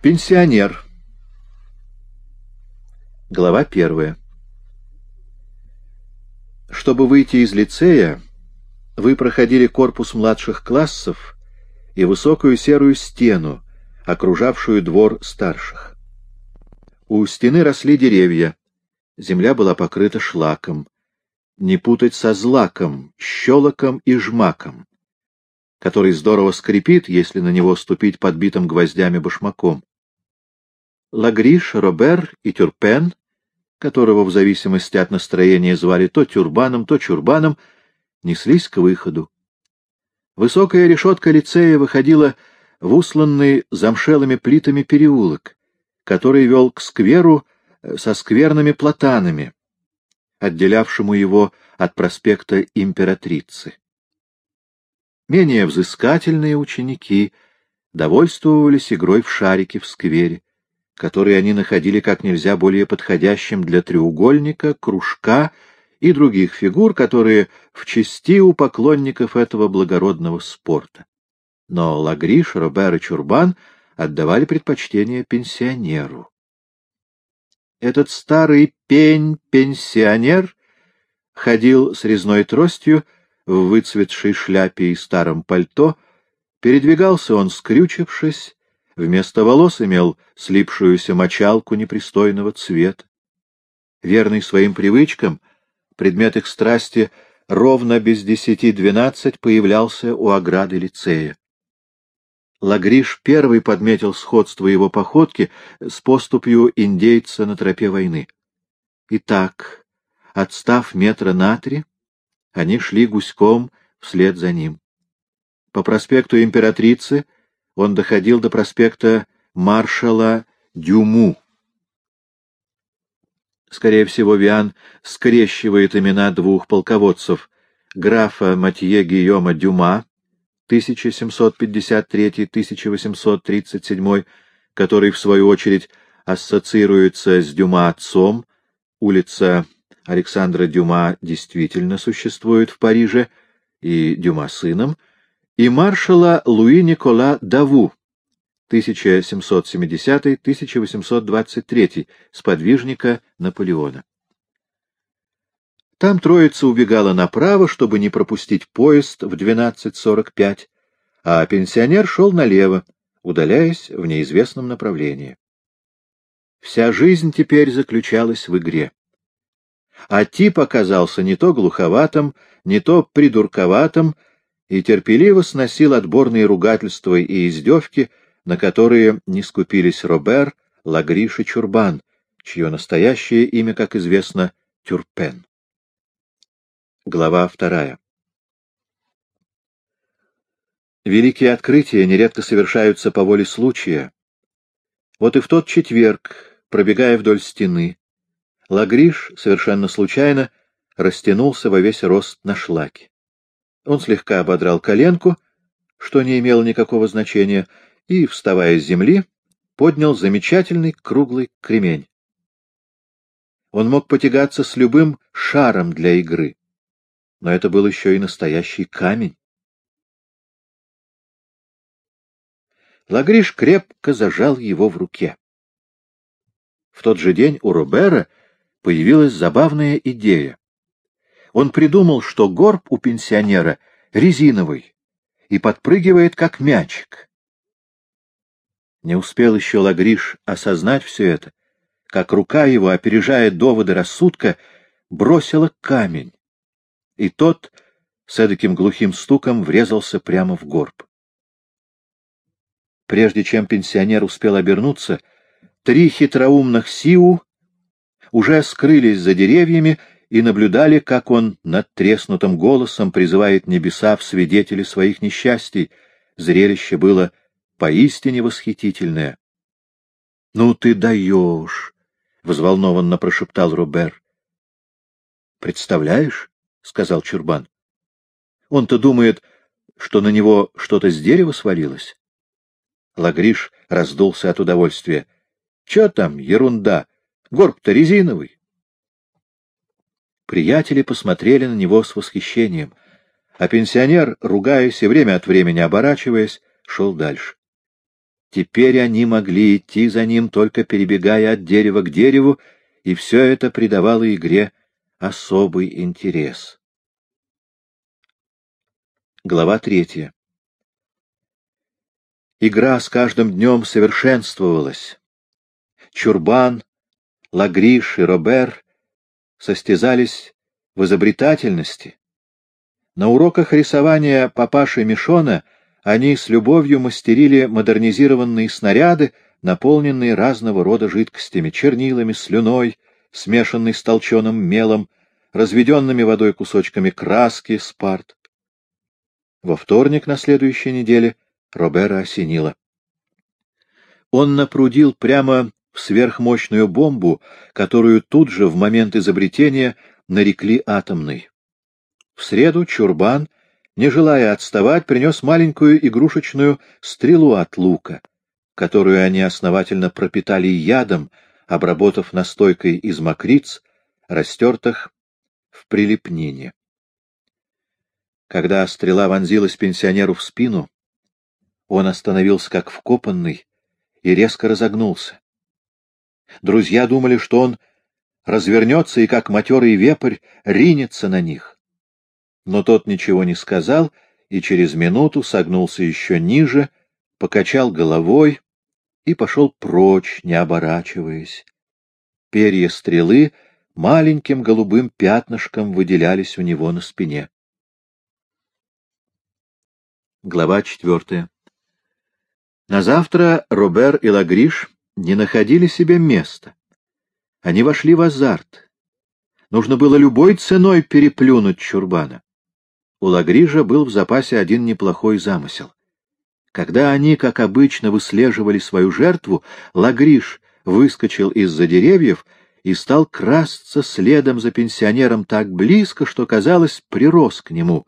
Пенсионер. Глава первая. Чтобы выйти из лицея, вы проходили корпус младших классов и высокую серую стену, окружавшую двор старших. У стены росли деревья, земля была покрыта шлаком. Не путать со злаком, щелоком и жмаком который здорово скрипит, если на него ступить подбитым гвоздями башмаком. Лагриш, Робер и Тюрпен, которого в зависимости от настроения звали то Тюрбаном, то Чурбаном, неслись к выходу. Высокая решетка лицея выходила в усланный замшелыми плитами переулок, который вел к скверу э, со скверными платанами, отделявшему его от проспекта Императрицы. Менее взыскательные ученики довольствовались игрой в шарики в сквере, которые они находили как нельзя более подходящим для треугольника, кружка и других фигур, которые в чести у поклонников этого благородного спорта. Но Лагриш, Робер и Чурбан отдавали предпочтение пенсионеру. Этот старый пень-пенсионер ходил с резной тростью, в выцветшей шляпе и старом пальто, передвигался он, скрючившись, вместо волос имел слипшуюся мочалку непристойного цвета. Верный своим привычкам, предмет их страсти ровно без десяти двенадцать появлялся у ограды лицея. Лагриш первый подметил сходство его походки с поступью индейца на тропе войны. Итак, отстав метра на три, они шли гуськом вслед за ним. По проспекту Императрицы он доходил до проспекта маршала Дюму. Скорее всего, Виан скрещивает имена двух полководцев — графа Матье Гийома Дюма, 1753-1837, который, в свою очередь, ассоциируется с Дюма отцом, улица Александра Дюма действительно существует в Париже, и Дюма сыном, и маршала Луи Никола Даву, 1770-1823, сподвижника Наполеона. Там троица убегала направо, чтобы не пропустить поезд в 12.45, а пенсионер шел налево, удаляясь в неизвестном направлении. Вся жизнь теперь заключалась в игре а тип оказался не то глуховатым, не то придурковатым и терпеливо сносил отборные ругательства и издевки, на которые не скупились Робер, Лагриш и Чурбан, чье настоящее имя, как известно, Тюрпен. Глава вторая. Великие открытия нередко совершаются по воле случая. Вот и в тот четверг, пробегая вдоль стены, Лагриш совершенно случайно растянулся во весь рост на шлаке. Он слегка ободрал коленку, что не имело никакого значения, и, вставая с земли, поднял замечательный круглый кремень. Он мог потягаться с любым шаром для игры, но это был еще и настоящий камень. Лагриш крепко зажал его в руке. В тот же день у Робера появилась забавная идея. Он придумал, что горб у пенсионера резиновый и подпрыгивает, как мячик. Не успел еще Лагриш осознать все это, как рука его, опережая доводы рассудка, бросила камень, и тот с эдаким глухим стуком врезался прямо в горб. Прежде чем пенсионер успел обернуться, три хитроумных Сиу уже скрылись за деревьями и наблюдали, как он над треснутым голосом призывает небеса в свидетели своих несчастий. Зрелище было поистине восхитительное. — Ну ты даешь! — взволнованно прошептал Робер. — Представляешь? — сказал Чурбан. — Он-то думает, что на него что-то с дерева свалилось. Лагриш раздулся от удовольствия. — Че там, ерунда! — Горб-то резиновый. Приятели посмотрели на него с восхищением, а пенсионер, ругаясь и время от времени оборачиваясь, шел дальше. Теперь они могли идти за ним, только перебегая от дерева к дереву, и все это придавало игре особый интерес. Глава третья Игра с каждым днем совершенствовалась. Чурбан, Лагриш и Робер состязались в изобретательности. На уроках рисования папаши Мишона они с любовью мастерили модернизированные снаряды, наполненные разного рода жидкостями, чернилами, слюной, смешанной с толченым мелом, разведенными водой кусочками краски, спарт. Во вторник на следующей неделе Робера осенило. Он напрудил прямо сверхмощную бомбу, которую тут же в момент изобретения нарекли атомной. В среду Чурбан, не желая отставать, принес маленькую игрушечную стрелу от лука, которую они основательно пропитали ядом, обработав настойкой из мокриц, растертых в прилепнине. Когда стрела вонзилась пенсионеру в спину, он остановился как вкопанный и резко разогнулся. Друзья думали, что он развернется и, как матерый вепрь, ринется на них. Но тот ничего не сказал и через минуту согнулся еще ниже, покачал головой и пошел прочь, не оборачиваясь. Перья стрелы маленьким голубым пятнышком выделялись у него на спине. Глава четвертая На завтра Робер и Лагриш не находили себе места. Они вошли в азарт. Нужно было любой ценой переплюнуть Чурбана. У Лагрижа был в запасе один неплохой замысел. Когда они, как обычно, выслеживали свою жертву, Лагриш выскочил из-за деревьев и стал красться следом за пенсионером так близко, что, казалось, прирос к нему.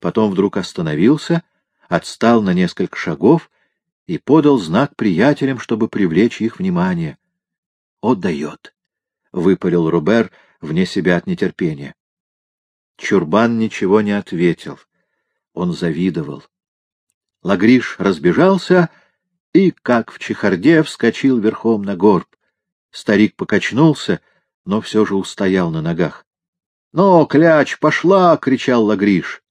Потом вдруг остановился, отстал на несколько шагов и подал знак приятелям, чтобы привлечь их внимание. «Отдает», — выпалил Рубер вне себя от нетерпения. Чурбан ничего не ответил. Он завидовал. Лагриш разбежался и, как в чехарде, вскочил верхом на горб. Старик покачнулся, но все же устоял на ногах. — Но, кляч, пошла! — кричал Лагриш.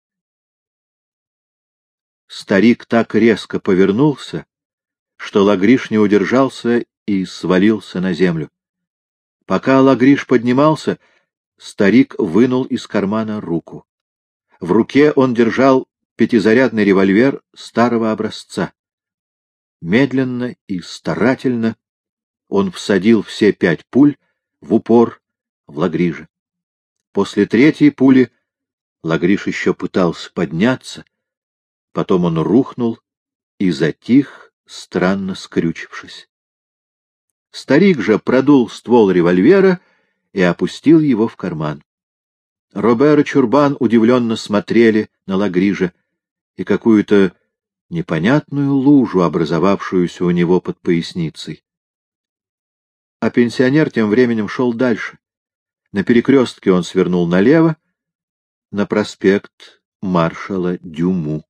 Старик так резко повернулся, что Лагриш не удержался и свалился на землю. Пока Лагриш поднимался, старик вынул из кармана руку. В руке он держал пятизарядный револьвер старого образца. Медленно и старательно он всадил все пять пуль в упор в Лагрижа. После третьей пули Лагриш еще пытался подняться, потом он рухнул и затих, странно скрючившись. Старик же продул ствол револьвера и опустил его в карман. Робер и Чурбан удивленно смотрели на Лагрижа и какую-то непонятную лужу, образовавшуюся у него под поясницей. А пенсионер тем временем шел дальше. На перекрестке он свернул налево, на проспект маршала Дюму.